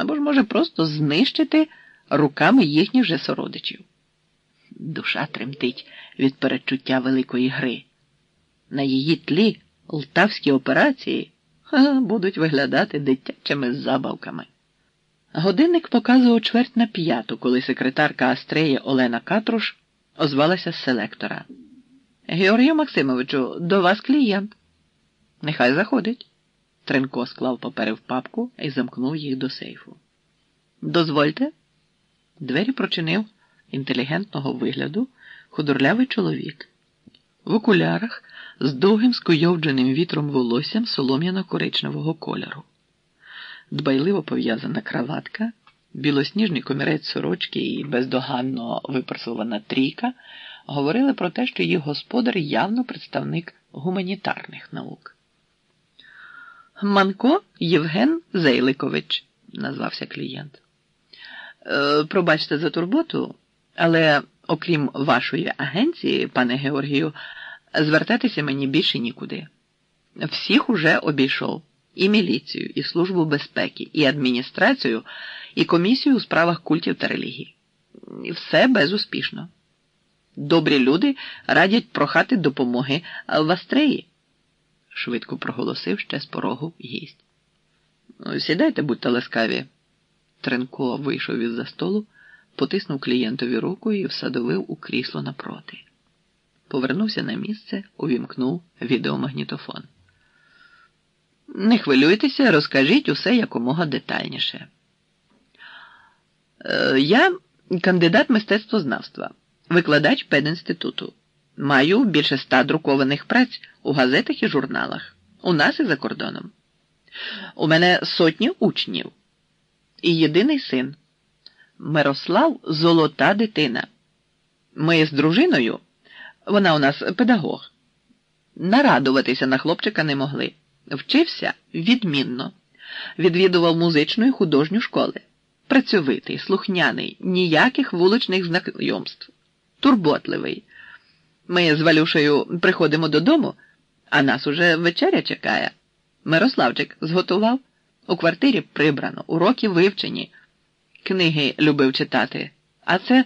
або ж, може, просто знищити руками їхніх же сородичів. Душа тремтить від передчуття великої гри. На її тлі лтавські операції ха, будуть виглядати дитячими забавками. Годинник показував чверть на п'яту, коли секретарка Астреї Олена Катруш озвалася з селектора. Георгію Максимовичу, до вас клієнт. Нехай заходить. Тренко склав папери в папку і замкнув їх до сейфу. Дозвольте. Двері прочинив інтелігентного вигляду худорлявий чоловік. В окулярах з довгим скуйовдженим вітром волоссям солом'яно-коричневого кольору. Дбайливо пов'язана краватка, білосніжний комірець сорочки і бездоганно випрасована трійка говорили про те, що їх господар явно представник гуманітарних наук. Манко Євген Зейликович, назвався клієнт. Е, пробачте за турботу, але окрім вашої агенції, пане Георгію, звертатися мені більше нікуди. Всіх уже обійшов і міліцію, і службу безпеки, і адміністрацію, і комісію у справах культів та релігій. Все безуспішно. Добрі люди радять прохати допомоги в Астреї, швидко проголосив ще з порогу гість. Сідайте, будьте ласкаві. Тренко вийшов із за столу, потиснув клієнтові руку і всадовив у крісло напроти. Повернувся на місце, увімкнув відеомагнітофон. Не хвилюйтеся, розкажіть усе якомога детальніше. Е, я кандидат мистецтвознавства, викладач пединституту. Маю більше ста друкованих праць у газетах і журналах, у нас і за кордоном. У мене сотні учнів і єдиний син. Мирослав золота дитина. Ми з дружиною, вона у нас педагог, нарадуватися на хлопчика не могли. Вчився відмінно, відвідував музичну і художню школи. Працьовитий, слухняний, ніяких вуличних знайомств, турботливий. Ми з Валюшею приходимо додому, а нас уже вечеря чекає. Мирославчик зготував. У квартирі прибрано, уроки вивчені, книги любив читати. А це,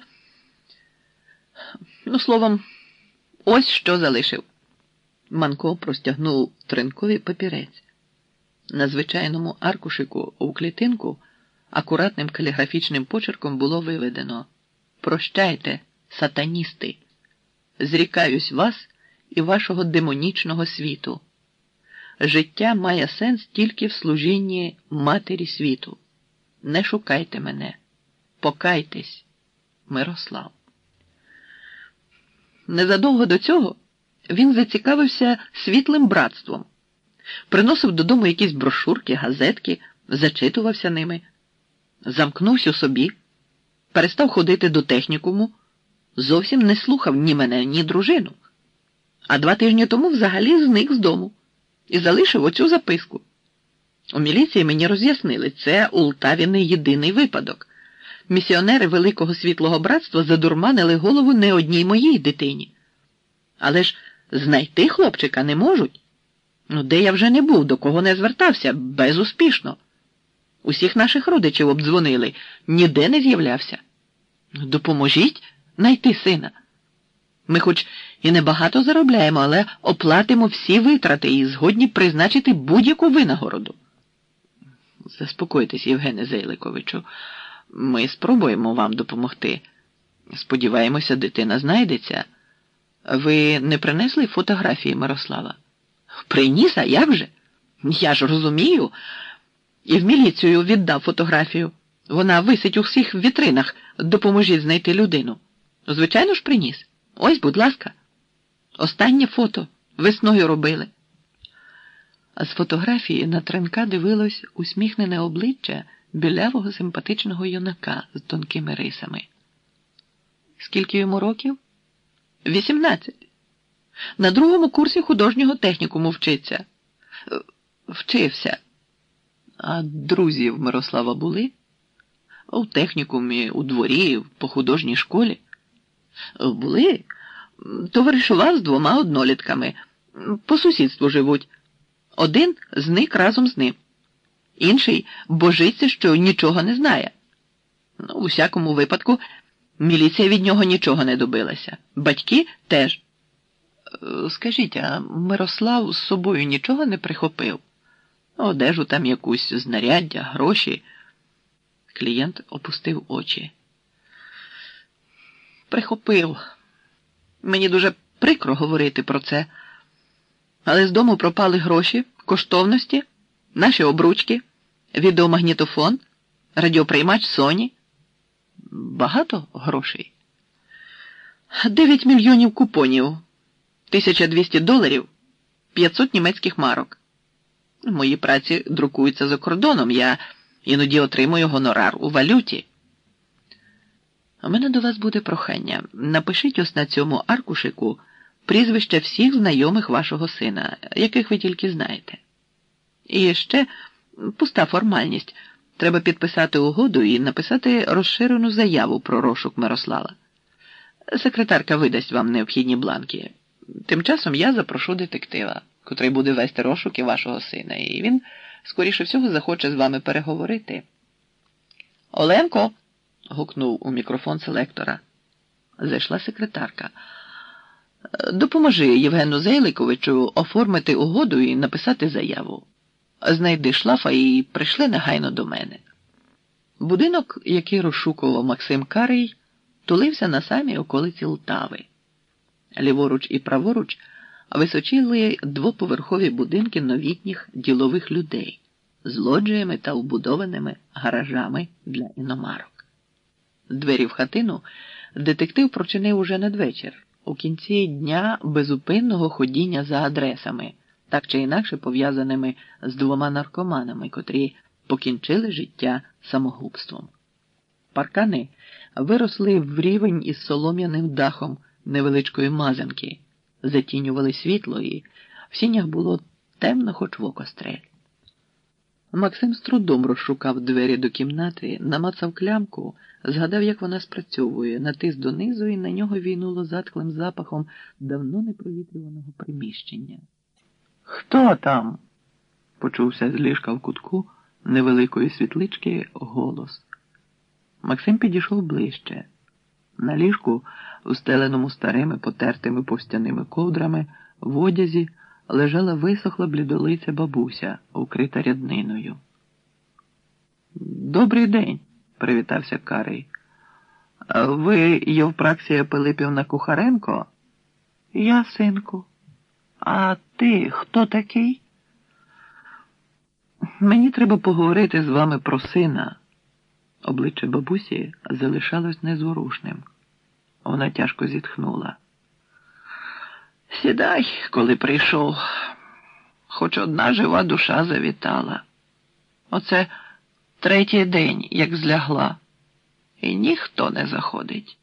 ну, словом, ось що залишив. Манко простягнув тринковий папірець. На звичайному аркушику у клітинку акуратним каліграфічним почерком було виведено Прощайте, сатаністи, зрікаюсь вас і вашого демонічного світу. Життя має сенс тільки в служінні матері світу. Не шукайте мене, покайтесь, Мирослав. Незадовго до цього він зацікавився світлим братством, приносив додому якісь брошурки, газетки, зачитувався ними, замкнувся у собі, перестав ходити до технікуму, зовсім не слухав ні мене, ні дружину. А два тижні тому взагалі зник з дому і залишив оцю записку. У міліції мені роз'яснили, це у Лтаві не єдиний випадок. Місіонери Великого Світлого Братства задурманили голову не одній моїй дитині. Але ж знайти хлопчика не можуть. Ну, де я вже не був, до кого не звертався, безуспішно. Усіх наших родичів обдзвонили, ніде не з'являвся. Допоможіть знайти сина. Ми хоч і небагато заробляємо, але оплатимо всі витрати і згодні призначити будь-яку винагороду. Заспокойтесь, Євгене Зейликовичу, ми спробуємо вам допомогти. Сподіваємося, дитина знайдеться. Ви не принесли фотографії Мирослава? Приніс, а як же? Я ж розумію. І в міліцію віддав фотографію. Вона висить у всіх вітринах. Допоможіть знайти людину. Звичайно ж, приніс. Ось, будь ласка, останнє фото весною робили. А з фотографії на Тренка дивилось усміхнене обличчя білявого симпатичного юнака з тонкими рисами. Скільки йому років? Вісімнадцять. На другому курсі художнього технікуму вчиться. Вчився. А друзів Мирослава були? У технікумі, у дворі, по художній школі. Були, товаришував з двома однолітками. По сусідству живуть. Один зник разом з ним. інший божиться, що нічого не знає. Ну, у всякому випадку, міліція від нього нічого не добилася. Батьки теж. Е, Скажіть, а Мирослав з собою нічого не прихопив? Одежу там якусь знаряддя, гроші. Клієнт опустив очі. Прихопив. Мені дуже прикро говорити про це. Але з дому пропали гроші, коштовності, наші обручки, відеомагнітофон, радіоприймач Соні. Багато грошей. 9 мільйонів купонів, 1200 доларів, 500 німецьких марок. Мої праці друкуються за кордоном. Я іноді отримую гонорар у валюті. У мене до вас буде прохання. Напишіть ось на цьому аркушику прізвища всіх знайомих вашого сина, яких ви тільки знаєте. І ще пуста формальність. Треба підписати угоду і написати розширену заяву про розшук Мирослава. Секретарка видасть вам необхідні бланки. Тим часом я запрошу детектива, котрий буде вести розшуки вашого сина, і він, скоріше всього, захоче з вами переговорити. Оленко. Гукнув у мікрофон селектора. Зайшла секретарка. Допоможи Євгену Зейликовичу оформити угоду і написати заяву. Знайди шлафа і прийшли негайно до мене. Будинок, який розшукував Максим Карий, тулився на самій околиці Лтави. Ліворуч і праворуч височили двоповерхові будинки новітніх ділових людей з лоджіями та вбудованими гаражами для іномарок. Двері в хатину детектив прочинив уже надвечір, у кінці дня безупинного ходіння за адресами, так чи інакше пов'язаними з двома наркоманами, котрі покінчили життя самогубством. Паркани виросли в рівень із солом'яним дахом невеличкої мазанки, затінювали світло, і в сінях було темно, хоч в око стрель. Максим з трудом розшукав двері до кімнати, намацав клямку, згадав, як вона спрацьовує, натис донизу, і на нього війнуло затхлим запахом давно непровітрюваного приміщення. Хто там? почувся з ліжка в кутку невеликої світлички голос. Максим підійшов ближче. На ліжку, устеленому старими потертими повстяними ковдрами, в одязі лежала висохла блідолиця бабуся, укрита рядниною. Добрий день, привітався Карий. Ви Євпраксія Пилипівна Кухаренко? Я, синку. А ти хто такий? Мені треба поговорити з вами про сина. Обличчя бабусі залишалось незворушним. Вона тяжко зітхнула. Сідай, коли прийшов, хоч одна жива душа завітала. Оце третій день, як злягла, і ніхто не заходить.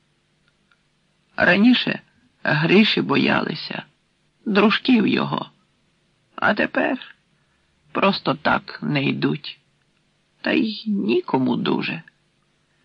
Раніше гріші боялися, дружків його, а тепер просто так не йдуть, та й нікому дуже.